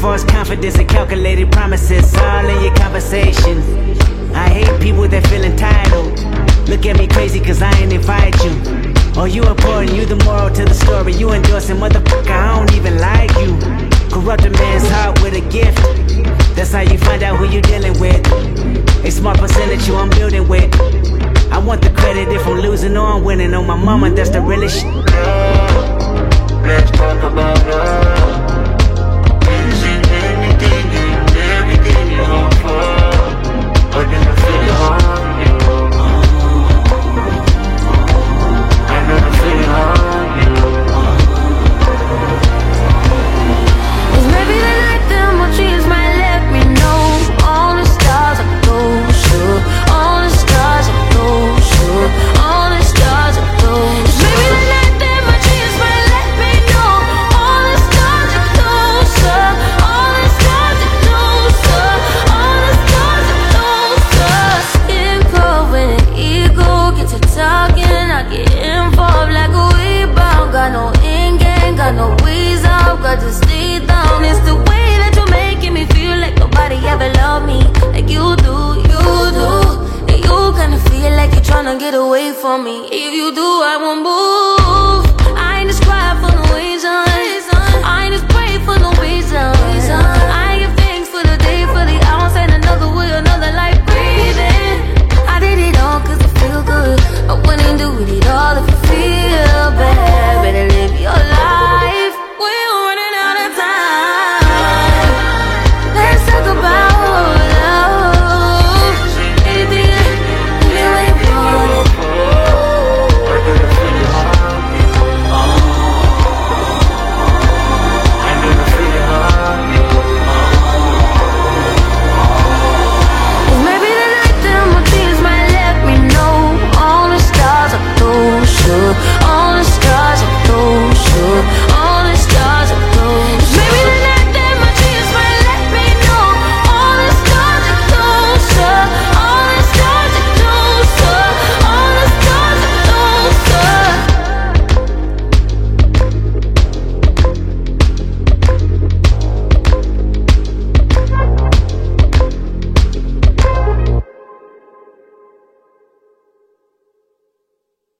false confidence and calculated promises all in your conversation. I hate people that feel entitled. Look at me crazy cause I ain't invite you. Oh, you important, you the moral to the story. You endorsing, motherfucker, I don't even like you. Corrupt a man's heart with a gift. That's how you find out who you dealing with. A smart percentage you I'm building with. I want the credit if I'm losing or I'm winning. On my mama, that's the realest shit. Let's talk about it away from me. If you do, I won't move.